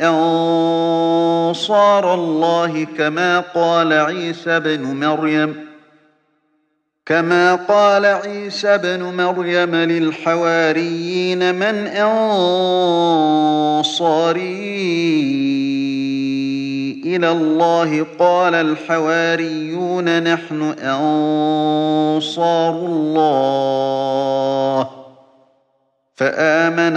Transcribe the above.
أنصار الله كما قال عيسى بن مريم كما قال عيسى بن مريم للحواريين من أنصاري إلى الله قال الحواريون نحن أنصار الله. فآمن